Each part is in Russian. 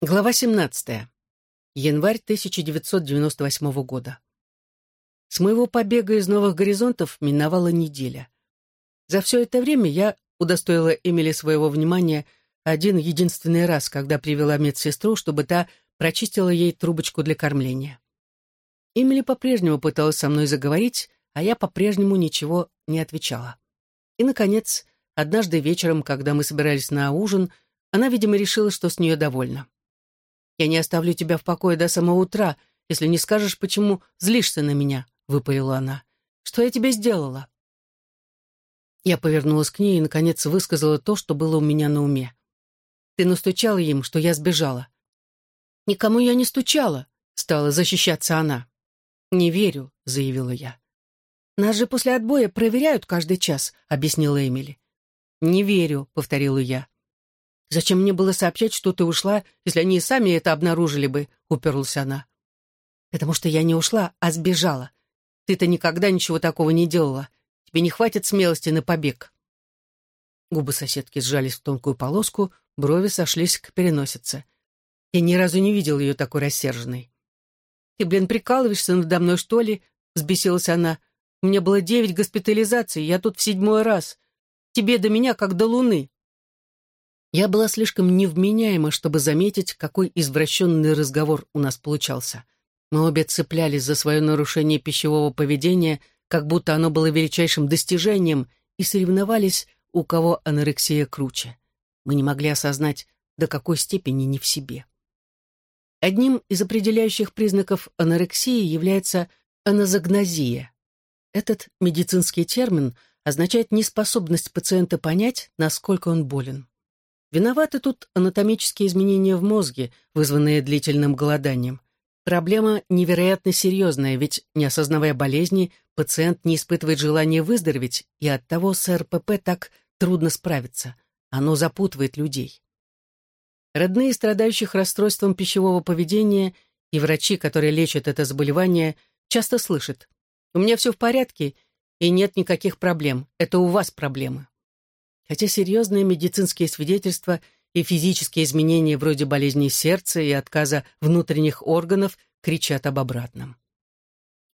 Глава 17. Январь 1998 года. С моего побега из Новых Горизонтов миновала неделя. За все это время я удостоила Эмили своего внимания один единственный раз, когда привела медсестру, чтобы та прочистила ей трубочку для кормления. Эмили по-прежнему пыталась со мной заговорить, а я по-прежнему ничего не отвечала. И, наконец, однажды вечером, когда мы собирались на ужин, она, видимо, решила, что с нее довольна. «Я не оставлю тебя в покое до самого утра, если не скажешь, почему злишься на меня», — выпалила она. «Что я тебе сделала?» Я повернулась к ней и, наконец, высказала то, что было у меня на уме. «Ты настучала им, что я сбежала». «Никому я не стучала», — стала защищаться она. «Не верю», — заявила я. «Нас же после отбоя проверяют каждый час», — объяснила Эмили. «Не верю», — повторила я. «Зачем мне было сообщать, что ты ушла, если они и сами это обнаружили бы?» — уперлась она. «Потому что я не ушла, а сбежала. Ты-то никогда ничего такого не делала. Тебе не хватит смелости на побег». Губы соседки сжались в тонкую полоску, брови сошлись к переносице. Я ни разу не видел ее такой рассерженной. «Ты, блин, прикалываешься надо мной, что ли?» — взбесилась она. «У меня было девять госпитализаций, я тут в седьмой раз. Тебе до меня как до луны». Я была слишком невменяема, чтобы заметить, какой извращенный разговор у нас получался. Мы обе цеплялись за свое нарушение пищевого поведения, как будто оно было величайшим достижением, и соревновались, у кого анорексия круче. Мы не могли осознать, до какой степени не в себе. Одним из определяющих признаков анорексии является аназогнозия. Этот медицинский термин означает неспособность пациента понять, насколько он болен. Виноваты тут анатомические изменения в мозге, вызванные длительным голоданием. Проблема невероятно серьезная, ведь, не осознавая болезни, пациент не испытывает желания выздороветь, и оттого с РПП так трудно справиться. Оно запутывает людей. Родные страдающих расстройством пищевого поведения и врачи, которые лечат это заболевание, часто слышат «У меня все в порядке, и нет никаких проблем, это у вас проблемы» хотя серьезные медицинские свидетельства и физические изменения вроде болезни сердца и отказа внутренних органов кричат об обратном.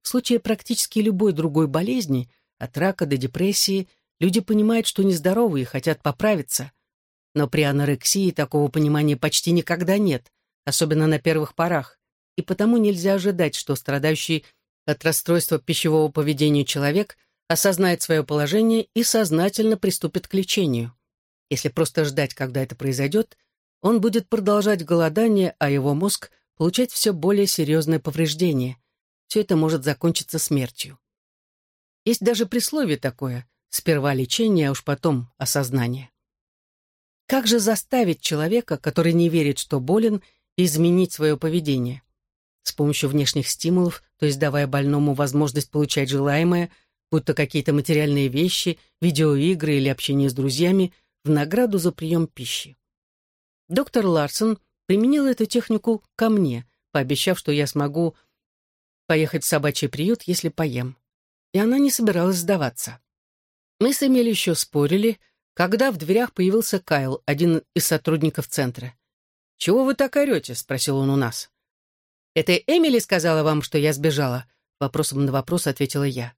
В случае практически любой другой болезни, от рака до депрессии, люди понимают, что нездоровы и хотят поправиться. Но при анорексии такого понимания почти никогда нет, особенно на первых порах, и потому нельзя ожидать, что страдающий от расстройства пищевого поведения человек осознает свое положение и сознательно приступит к лечению. Если просто ждать, когда это произойдет, он будет продолжать голодание, а его мозг получать все более серьезное повреждение. Все это может закончиться смертью. Есть даже присловие такое «сперва лечение, а уж потом осознание». Как же заставить человека, который не верит, что болен, изменить свое поведение? С помощью внешних стимулов, то есть давая больному возможность получать желаемое – будь то какие-то материальные вещи, видеоигры или общение с друзьями, в награду за прием пищи. Доктор Ларсон применил эту технику ко мне, пообещав, что я смогу поехать в собачий приют, если поем. И она не собиралась сдаваться. Мы с Эмили еще спорили, когда в дверях появился Кайл, один из сотрудников центра. «Чего вы так орете?» — спросил он у нас. «Это Эмили сказала вам, что я сбежала?» Вопросом на вопрос ответила я.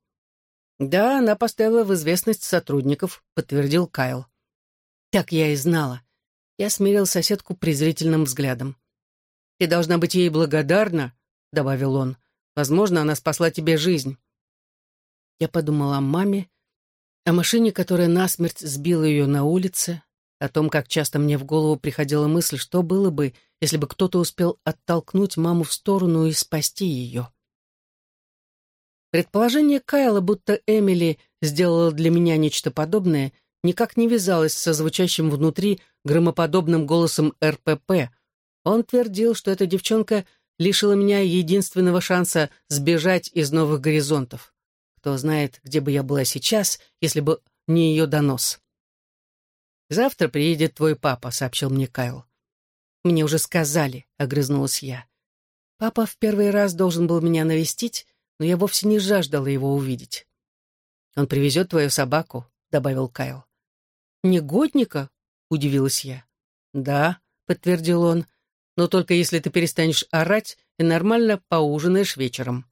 «Да, она поставила в известность сотрудников», — подтвердил Кайл. «Так я и знала». Я смирил соседку презрительным взглядом. «Ты должна быть ей благодарна», — добавил он. «Возможно, она спасла тебе жизнь». Я подумала о маме, о машине, которая насмерть сбила ее на улице, о том, как часто мне в голову приходила мысль, что было бы, если бы кто-то успел оттолкнуть маму в сторону и спасти ее. Предположение Кайла, будто Эмили сделала для меня нечто подобное, никак не вязалось со звучащим внутри громоподобным голосом РПП. Он твердил, что эта девчонка лишила меня единственного шанса сбежать из новых горизонтов. Кто знает, где бы я была сейчас, если бы не ее донос. «Завтра приедет твой папа», — сообщил мне Кайл. «Мне уже сказали», — огрызнулась я. «Папа в первый раз должен был меня навестить, но я вовсе не жаждала его увидеть. «Он привезет твою собаку», — добавил Кайл. «Негодника?» — удивилась я. «Да», — подтвердил он, но только если ты перестанешь орать и нормально поужинаешь вечером».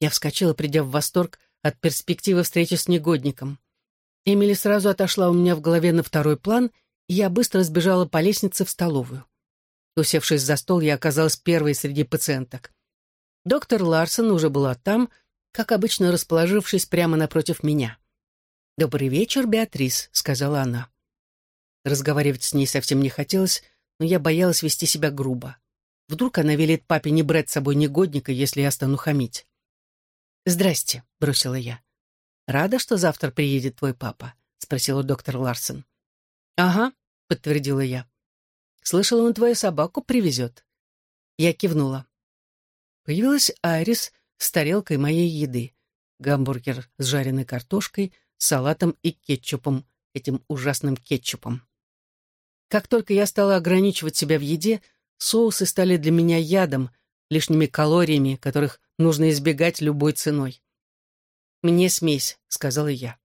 Я вскочила, придя в восторг от перспективы встречи с негодником. Эмили сразу отошла у меня в голове на второй план, и я быстро сбежала по лестнице в столовую. Усевшись за стол, я оказалась первой среди пациенток. Доктор Ларсон уже была там, как обычно расположившись прямо напротив меня. «Добрый вечер, Беатрис», — сказала она. Разговаривать с ней совсем не хотелось, но я боялась вести себя грубо. Вдруг она велит папе не брать с собой негодника, если я стану хамить. «Здрасте», — бросила я. «Рада, что завтра приедет твой папа?» — спросила доктор Ларсон. «Ага», — подтвердила я. «Слышала, он твою собаку привезет». Я кивнула. Появилась Айрис с тарелкой моей еды. Гамбургер с жареной картошкой, салатом и кетчупом, этим ужасным кетчупом. Как только я стала ограничивать себя в еде, соусы стали для меня ядом, лишними калориями, которых нужно избегать любой ценой. «Мне смесь», — сказала я.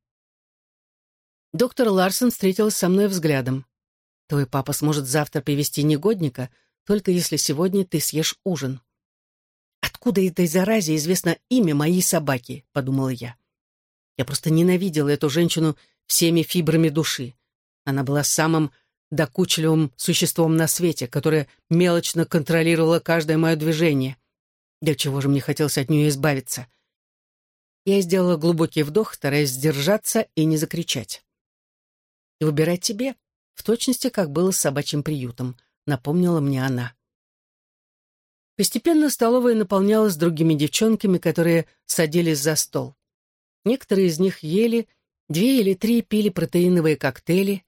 Доктор Ларсон встретилась со мной взглядом. «Твой папа сможет завтра привести негодника, только если сегодня ты съешь ужин». «Откуда этой заразе известно имя моей собаки?» — подумала я. Я просто ненавидела эту женщину всеми фибрами души. Она была самым докучливым существом на свете, которое мелочно контролировало каждое мое движение. Для чего же мне хотелось от нее избавиться? Я сделала глубокий вдох, стараясь сдержаться и не закричать. «И выбирать тебе, в точности, как было с собачьим приютом», — напомнила мне она. Постепенно столовая наполнялась другими девчонками, которые садились за стол. Некоторые из них ели, две или три пили протеиновые коктейли,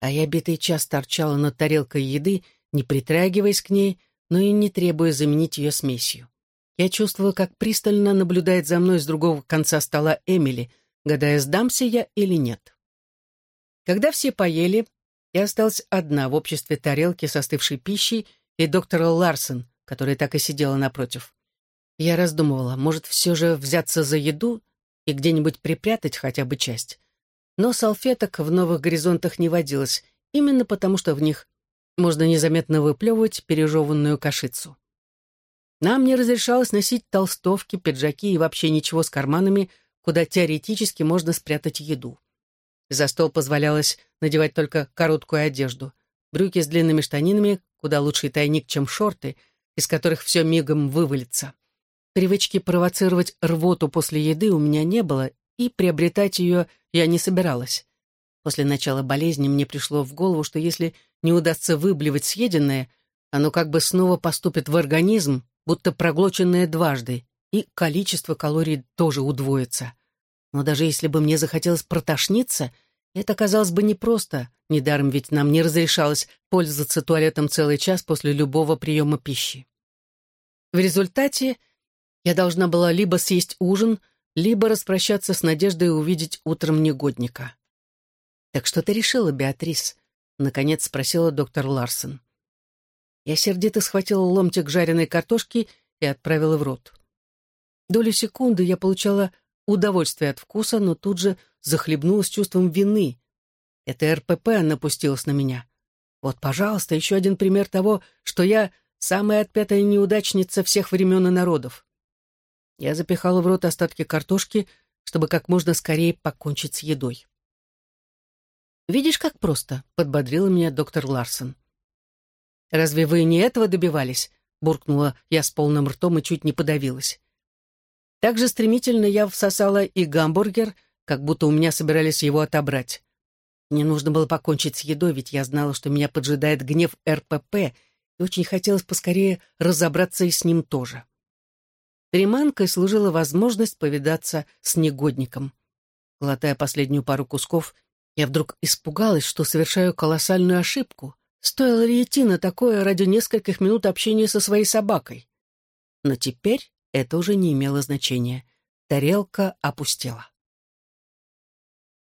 а я битый час торчала над тарелкой еды, не притрагиваясь к ней, но и не требуя заменить ее смесью. Я чувствовала, как пристально наблюдает за мной с другого конца стола Эмили, гадая, сдамся я или нет. Когда все поели, я осталась одна в обществе тарелки с остывшей пищей и доктора Ларсон, которая так и сидела напротив. Я раздумывала, может, все же взяться за еду и где-нибудь припрятать хотя бы часть. Но салфеток в новых горизонтах не водилось, именно потому что в них можно незаметно выплевывать пережеванную кашицу. Нам не разрешалось носить толстовки, пиджаки и вообще ничего с карманами, куда теоретически можно спрятать еду. За стол позволялось надевать только короткую одежду, брюки с длинными штанинами, куда лучший тайник, чем шорты, из которых все мигом вывалится. Привычки провоцировать рвоту после еды у меня не было, и приобретать ее я не собиралась. После начала болезни мне пришло в голову, что если не удастся выблевать съеденное, оно как бы снова поступит в организм, будто проглоченное дважды, и количество калорий тоже удвоится. Но даже если бы мне захотелось протошниться, это казалось бы непросто, недаром ведь нам не разрешалось пользоваться туалетом целый час после любого приема пищи. В результате я должна была либо съесть ужин, либо распрощаться с надеждой увидеть утром негодника. «Так что ты решила, Беатрис?» — наконец спросила доктор Ларсон. Я сердито схватила ломтик жареной картошки и отправила в рот. Долю секунды я получала удовольствие от вкуса, но тут же захлебнулась чувством вины. Это РПП напустилась на меня. Вот, пожалуйста, еще один пример того, что я самая отпятая неудачница всех времен и народов. Я запихала в рот остатки картошки, чтобы как можно скорее покончить с едой. «Видишь, как просто», — подбодрила меня доктор Ларсон. «Разве вы не этого добивались?» — буркнула я с полным ртом и чуть не подавилась. Так же стремительно я всосала и гамбургер, как будто у меня собирались его отобрать. Мне нужно было покончить с едой, ведь я знала, что меня поджидает гнев РПП, и очень хотелось поскорее разобраться и с ним тоже. Приманкой служила возможность повидаться с негодником. Глотая последнюю пару кусков, я вдруг испугалась, что совершаю колоссальную ошибку. Стоило ли идти на такое ради нескольких минут общения со своей собакой? Но теперь это уже не имело значения. Тарелка опустела.